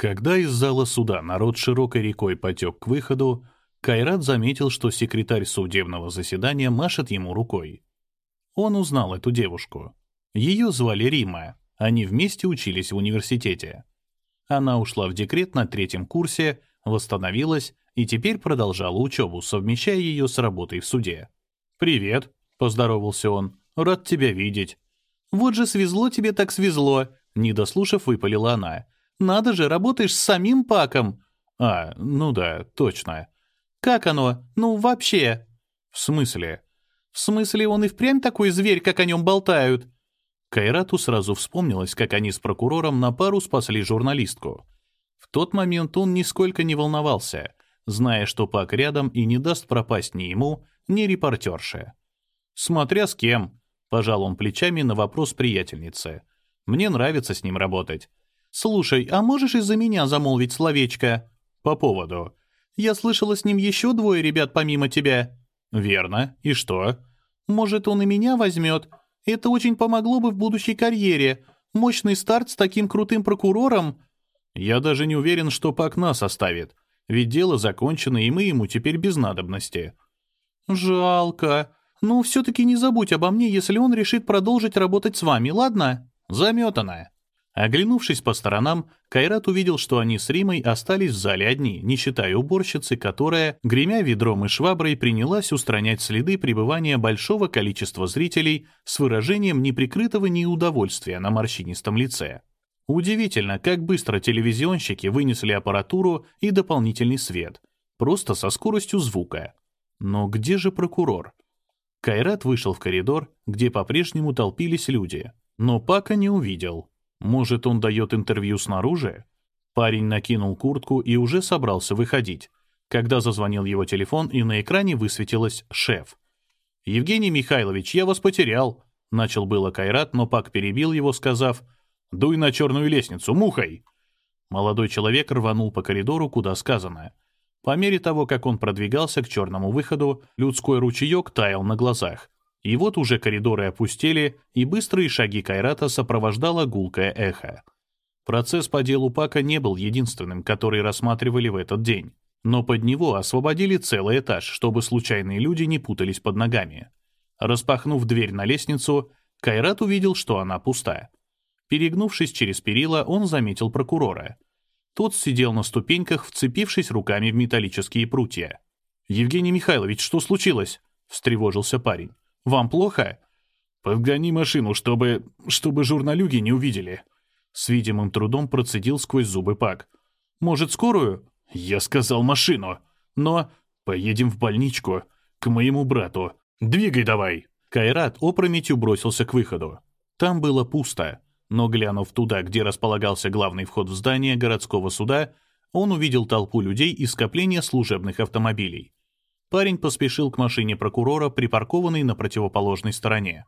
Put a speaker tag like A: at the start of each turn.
A: Когда из зала суда народ широкой рекой потек к выходу, Кайрат заметил, что секретарь судебного заседания машет ему рукой. Он узнал эту девушку. Ее звали Рима, они вместе учились в университете. Она ушла в декрет на третьем курсе, восстановилась и теперь продолжала учебу, совмещая ее с работой в суде. «Привет», — поздоровался он, — «рад тебя видеть». «Вот же свезло тебе так свезло», — не дослушав, выпалила она. Надо же, работаешь с самим Паком. А, ну да, точно. Как оно? Ну, вообще. В смысле? В смысле, он и впрямь такой зверь, как о нем болтают? Кайрату сразу вспомнилось, как они с прокурором на пару спасли журналистку. В тот момент он нисколько не волновался, зная, что Пак рядом и не даст пропасть ни ему, ни репортерше. «Смотря с кем», — пожал он плечами на вопрос приятельницы. «Мне нравится с ним работать. «Слушай, а можешь из-за меня замолвить словечко?» «По поводу». «Я слышала с ним еще двое ребят помимо тебя». «Верно. И что?» «Может, он и меня возьмет? Это очень помогло бы в будущей карьере. Мощный старт с таким крутым прокурором». «Я даже не уверен, что Пак нас оставит. Ведь дело закончено, и мы ему теперь без надобности». «Жалко. Ну, все-таки не забудь обо мне, если он решит продолжить работать с вами, ладно?» «Заметано». Оглянувшись по сторонам, Кайрат увидел, что они с Римой остались в зале одни, не считая уборщицы, которая, гремя ведром и шваброй, принялась устранять следы пребывания большого количества зрителей с выражением неприкрытого неудовольствия на морщинистом лице. Удивительно, как быстро телевизионщики вынесли аппаратуру и дополнительный свет, просто со скоростью звука. Но где же прокурор? Кайрат вышел в коридор, где по-прежнему толпились люди, но Пака не увидел. Может, он дает интервью снаружи? Парень накинул куртку и уже собрался выходить, когда зазвонил его телефон, и на экране высветилось «Шеф». «Евгений Михайлович, я вас потерял», — начал было Кайрат, но Пак перебил его, сказав «Дуй на черную лестницу, мухой!» Молодой человек рванул по коридору, куда сказано. По мере того, как он продвигался к черному выходу, людской ручеек таял на глазах. И вот уже коридоры опустели, и быстрые шаги Кайрата сопровождало гулкое эхо. Процесс по делу Пака не был единственным, который рассматривали в этот день. Но под него освободили целый этаж, чтобы случайные люди не путались под ногами. Распахнув дверь на лестницу, Кайрат увидел, что она пуста. Перегнувшись через перила, он заметил прокурора. Тот сидел на ступеньках, вцепившись руками в металлические прутья. «Евгений Михайлович, что случилось?» — встревожился парень. Вам плохо?» «Подгони машину, чтобы... чтобы журналюги не увидели». С видимым трудом процедил сквозь зубы Пак. «Может, скорую?» «Я сказал машину. Но... Поедем в больничку. К моему брату. Двигай давай!» Кайрат опрометью бросился к выходу. Там было пусто, но, глянув туда, где располагался главный вход в здание городского суда, он увидел толпу людей и скопление служебных автомобилей. Парень поспешил к машине прокурора, припаркованной на противоположной стороне.